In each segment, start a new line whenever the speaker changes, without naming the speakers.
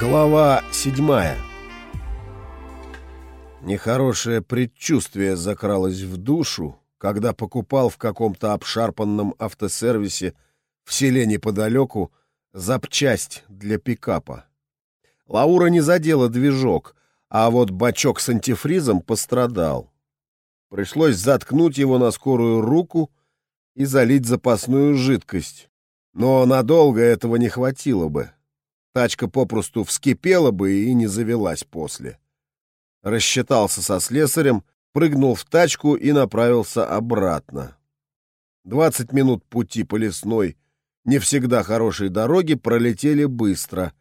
Глава седьмая Нехорошее предчувствие закралось в душу, когда покупал в каком-то обшарпанном автосервисе в селе неподалеку запчасть для пикапа. Лаура не задела движок, а вот бачок с антифризом пострадал. Пришлось заткнуть его на скорую руку и залить запасную жидкость. Но надолго этого не хватило бы. Тачка попросту вскипела бы и не завелась после. Рассчитался со слесарем, прыгнул в тачку и направился обратно. Двадцать минут пути по лесной, не всегда хорошей дороге пролетели быстро.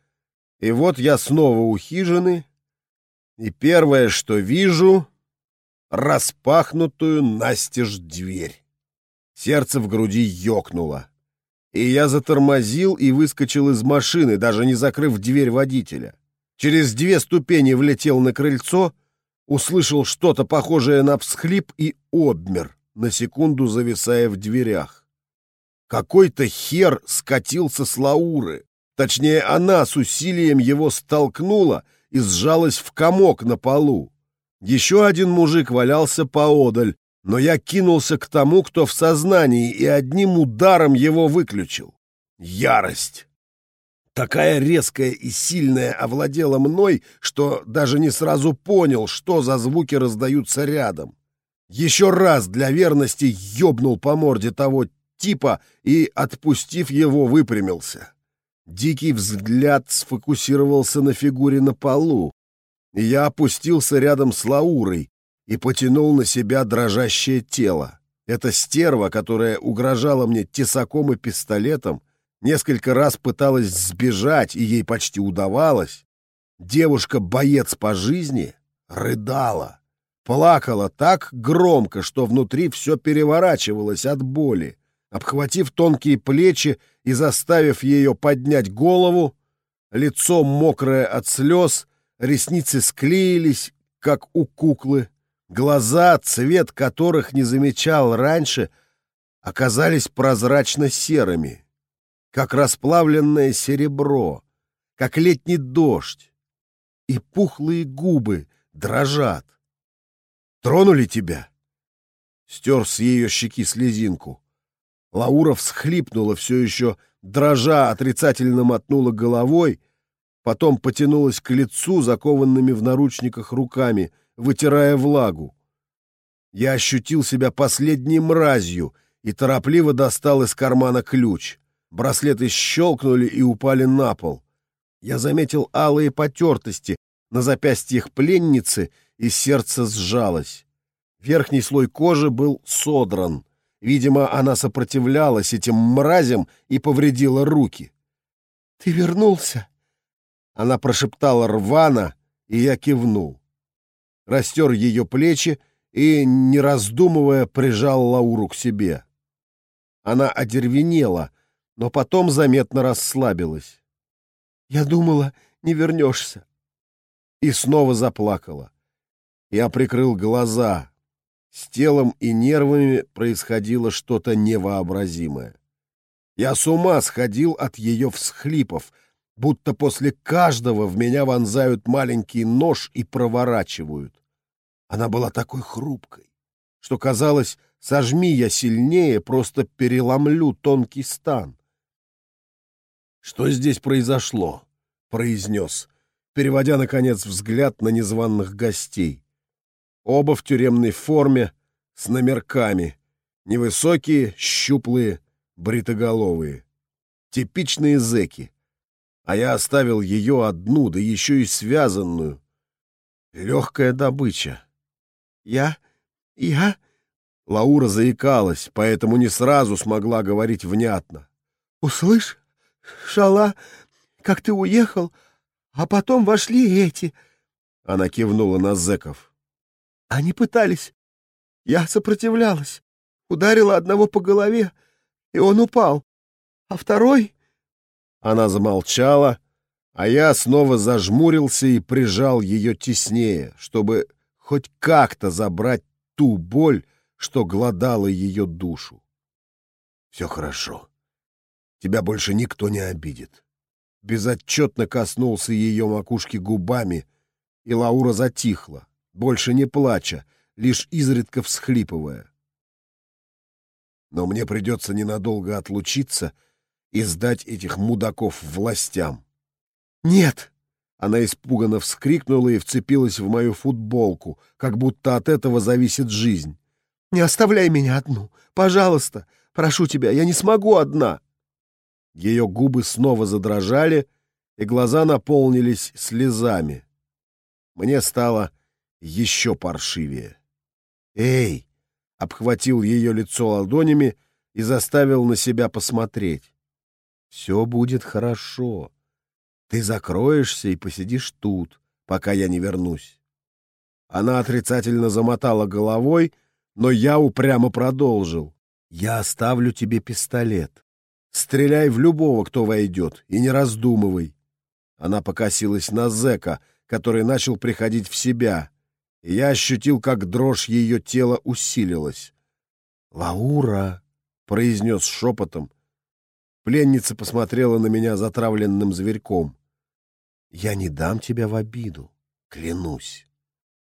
И вот я снова у хижины, и первое, что вижу — распахнутую настежь дверь. Сердце в груди ёкнуло и я затормозил и выскочил из машины, даже не закрыв дверь водителя. Через две ступени влетел на крыльцо, услышал что-то похожее на всхлип и обмер, на секунду зависая в дверях. Какой-то хер скатился с Лауры. Точнее, она с усилием его столкнула и сжалась в комок на полу. Еще один мужик валялся поодаль, но я кинулся к тому, кто в сознании, и одним ударом его выключил. Ярость! Такая резкая и сильная овладела мной, что даже не сразу понял, что за звуки раздаются рядом. Еще раз для верности ёбнул по морде того типа и, отпустив его, выпрямился. Дикий взгляд сфокусировался на фигуре на полу, и я опустился рядом с Лаурой, и потянул на себя дрожащее тело. Эта стерва, которая угрожала мне тесаком и пистолетом, несколько раз пыталась сбежать, и ей почти удавалось. Девушка-боец по жизни рыдала, плакала так громко, что внутри все переворачивалось от боли. Обхватив тонкие плечи и заставив ее поднять голову, лицо мокрое от слез, ресницы склеились, как у куклы, Глаза, цвет которых не замечал раньше, оказались прозрачно-серыми, как расплавленное серебро, как летний дождь, и пухлые губы дрожат. «Тронули тебя?» Стер с ее щеки слезинку. Лаура всхлипнула, все еще дрожа, отрицательно мотнула головой, потом потянулась к лицу, закованными в наручниках руками — вытирая влагу. Я ощутил себя последней мразью и торопливо достал из кармана ключ. Браслеты щелкнули и упали на пол. Я заметил алые потертости на запястьях пленницы, и сердце сжалось. Верхний слой кожи был содран. Видимо, она сопротивлялась этим мразям и повредила руки. «Ты вернулся?» Она прошептала рвано, и я кивнул растер ее плечи и, не раздумывая, прижал Лауру к себе. Она одервенела, но потом заметно расслабилась. «Я думала, не вернешься». И снова заплакала. Я прикрыл глаза. С телом и нервами происходило что-то невообразимое. Я с ума сходил от ее всхлипов, будто после каждого в меня вонзают маленький нож и проворачивают. Она была такой хрупкой, что казалось, сожми я сильнее, просто переломлю тонкий стан. «Что здесь произошло?» — произнес, переводя, наконец, взгляд на незваных гостей. Оба в тюремной форме, с номерками, невысокие, щуплые, бритоголовые. Типичные зэки а я оставил ее одну, да еще и связанную. Легкая добыча. Я... я... Лаура заикалась, поэтому не сразу смогла говорить внятно. «Услышь, шала, как ты уехал, а потом вошли эти...» Она кивнула на зэков. «Они пытались. Я сопротивлялась. Ударила одного по голове, и он упал. А второй она замолчала, а я снова зажмурился и прижал ее теснее, чтобы хоть как-то забрать ту боль, что глодала ее душу. Все хорошо. Тебя больше никто не обидит. безотчетно коснулся ее макушки губами, и Лаура затихла, больше не плача, лишь изредка всхлипывая. Но мне придется ненадолго отлучиться и сдать этих мудаков властям.
«Нет!»
Она испуганно вскрикнула и вцепилась в мою футболку, как будто от этого зависит жизнь.
«Не оставляй меня одну! Пожалуйста! Прошу тебя, я не смогу одна!»
Ее губы снова задрожали, и глаза наполнились слезами. Мне стало еще паршивее. «Эй!» — обхватил ее лицо ладонями и заставил на себя посмотреть. «Все будет хорошо. Ты закроешься и посидишь тут, пока я не вернусь». Она отрицательно замотала головой, но я упрямо продолжил. «Я оставлю тебе пистолет. Стреляй в любого, кто войдет, и не раздумывай. Она покосилась на зэка, который начал приходить в себя, и я ощутил, как дрожь ее тела усилилась. «Лаура!» — произнес шепотом. Пленница посмотрела на меня затравленным зверьком. «Я не дам тебя в обиду, клянусь».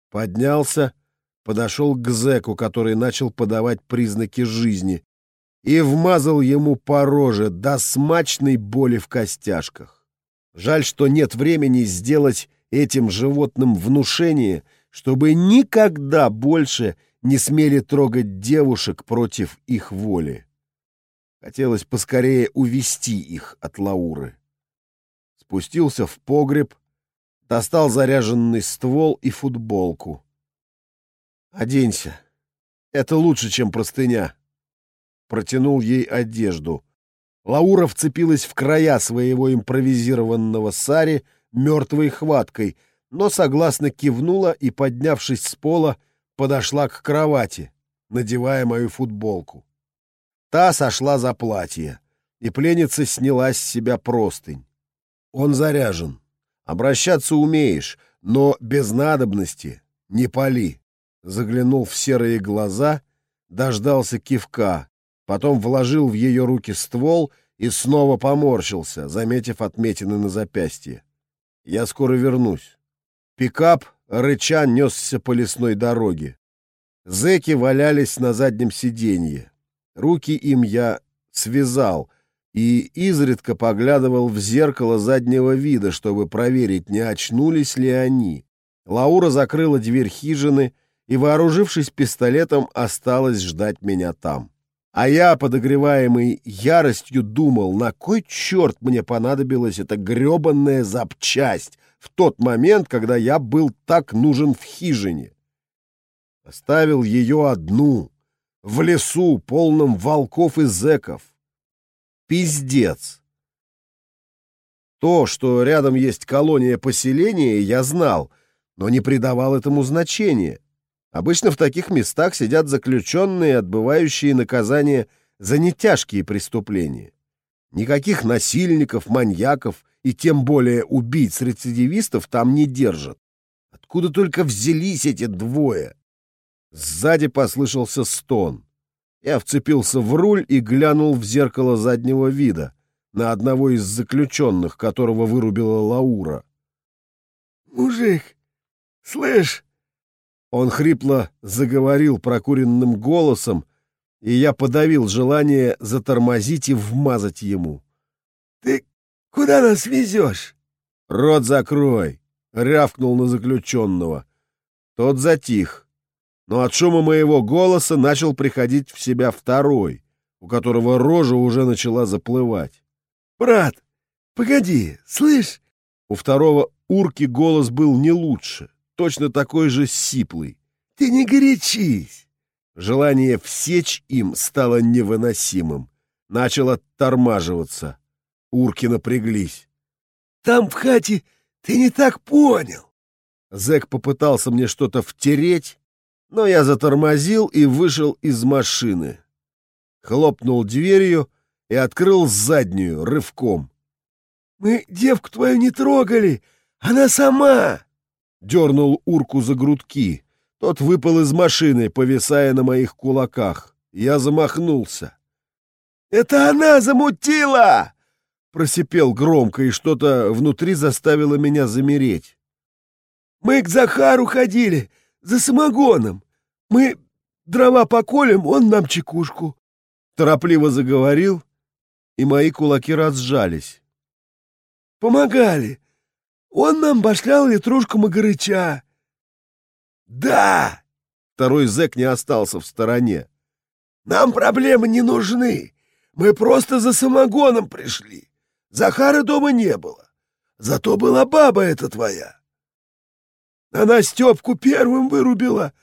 Поднялся, подошел к зэку, который начал подавать признаки жизни, и вмазал ему по роже до смачной боли в костяшках. Жаль, что нет времени сделать этим животным внушение, чтобы никогда больше не смели трогать девушек против их воли. Хотелось поскорее увести их от Лауры. Спустился в погреб, достал заряженный ствол и футболку. «Оденься. Это лучше, чем простыня», протянул ей одежду. Лаура вцепилась в края своего импровизированного сари мертвой хваткой, но согласно кивнула и, поднявшись с пола, подошла к кровати, надевая мою футболку. Та сошла за платье, и пленница сняла с себя простынь. Он заряжен. Обращаться умеешь, но без надобности не пали. Заглянул в серые глаза, дождался кивка, потом вложил в ее руки ствол и снова поморщился, заметив отметины на запястье. «Я скоро вернусь». Пикап, рыча, несся по лесной дороге. Зеки валялись на заднем сиденье. Руки им я связал и изредка поглядывал в зеркало заднего вида, чтобы проверить, не очнулись ли они. Лаура закрыла дверь хижины и, вооружившись пистолетом, осталась ждать меня там. А я, подогреваемый яростью, думал, на кой черт мне понадобилась эта гребанная запчасть в тот момент, когда я был так нужен в хижине. Оставил ее одну, в лесу, полном волков и зеков. Пиздец. То, что рядом есть колония поселения, я знал, но не придавал этому значения. Обычно в таких местах сидят заключенные, отбывающие наказание за нетяжкие преступления. Никаких насильников, маньяков и тем более убийц-рецидивистов там не держат. Откуда только взялись эти двое? Сзади послышался стон. Я вцепился в руль и глянул в зеркало заднего вида на одного из заключенных, которого вырубила Лаура.
«Мужик, слышь,
он хрипло заговорил прокуренным голосом, и я подавил желание затормозить и вмазать ему.
«Ты куда нас везешь?»
«Рот закрой!» — рявкнул на заключенного. Тот затих, но от шума моего голоса начал приходить в себя второй, у которого рожа уже начала заплывать.
«Брат, погоди, слышь?»
У второго урки голос был не лучше точно такой же сиплый.
«Ты не горячись!»
Желание всечь им стало невыносимым. Начал оттормаживаться. Урки напряглись.
«Там в хате ты не так понял!»
Зэк попытался мне что-то втереть, но я затормозил и вышел из машины. Хлопнул дверью и открыл заднюю рывком.
«Мы девку твою не трогали! Она сама!»
дернул урку за грудки. Тот выпал из машины, повисая на моих кулаках. Я замахнулся.
«Это она замутила!
просипел громко, и что-то внутри заставило меня замереть.
«Мы к Захару ходили, за самогоном. Мы дрова поколем, он нам чекушку».
Торопливо заговорил, и мои кулаки разжались.
«Помогали. Он нам башлял литрушку магарыча». «Да!»
— второй зэк не остался в стороне.
«Нам проблемы не нужны. Мы просто за самогоном пришли. Захара дома не было. Зато была баба эта твоя. Она Степку первым вырубила.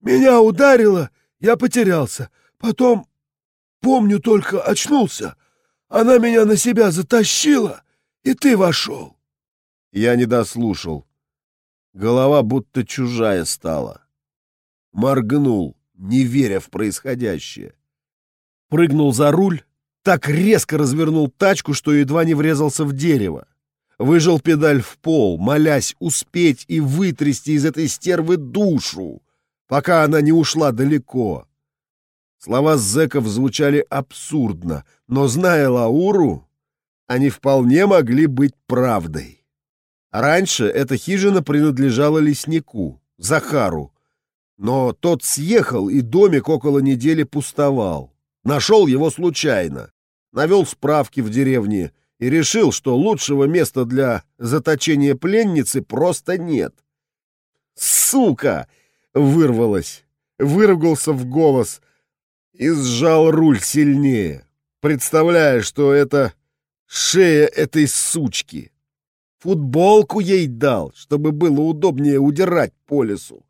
Меня ударила, я потерялся. Потом, помню, только очнулся. Она меня на себя затащила, и ты вошел.
Я не дослушал. Голова будто чужая стала. Моргнул, не веря в происходящее. Прыгнул за руль, так резко развернул тачку, что едва не врезался в дерево. Выжал педаль в пол, молясь успеть и вытрясти из этой стервы душу, пока она не ушла далеко. Слова зэков звучали абсурдно, но, зная Лауру, они вполне могли быть правдой. Раньше эта хижина принадлежала леснику, Захару, но тот съехал, и домик около недели пустовал. Нашел его случайно, навел справки в деревне и решил, что лучшего места для заточения пленницы просто нет. «Сука!» — вырвалось, выругался в голос и сжал руль сильнее, представляя, что это шея этой сучки. Футболку ей дал, чтобы было удобнее удирать по лесу.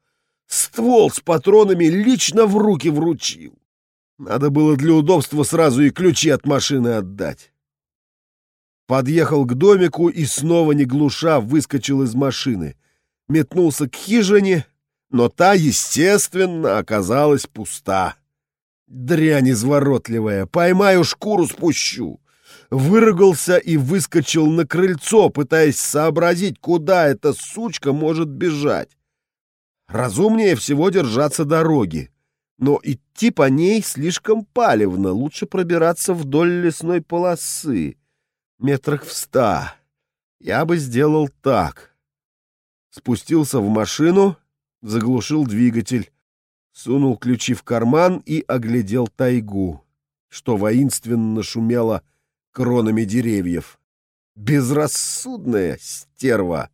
Ствол с патронами лично в руки вручил. Надо было для удобства сразу и ключи от машины отдать. Подъехал к домику и снова не глуша выскочил из машины. Метнулся к хижине, но та, естественно, оказалась пуста. Дрянь изворотливая, поймаю шкуру спущу. Выругался и выскочил на крыльцо, пытаясь сообразить, куда эта сучка может бежать. Разумнее всего держаться дороги но идти по ней слишком палевно, лучше пробираться вдоль лесной полосы, метрах в ста. Я бы сделал так. Спустился в машину, заглушил двигатель, сунул ключи в карман и оглядел тайгу, что воинственно шумело кронами деревьев. Безрассудная стерва!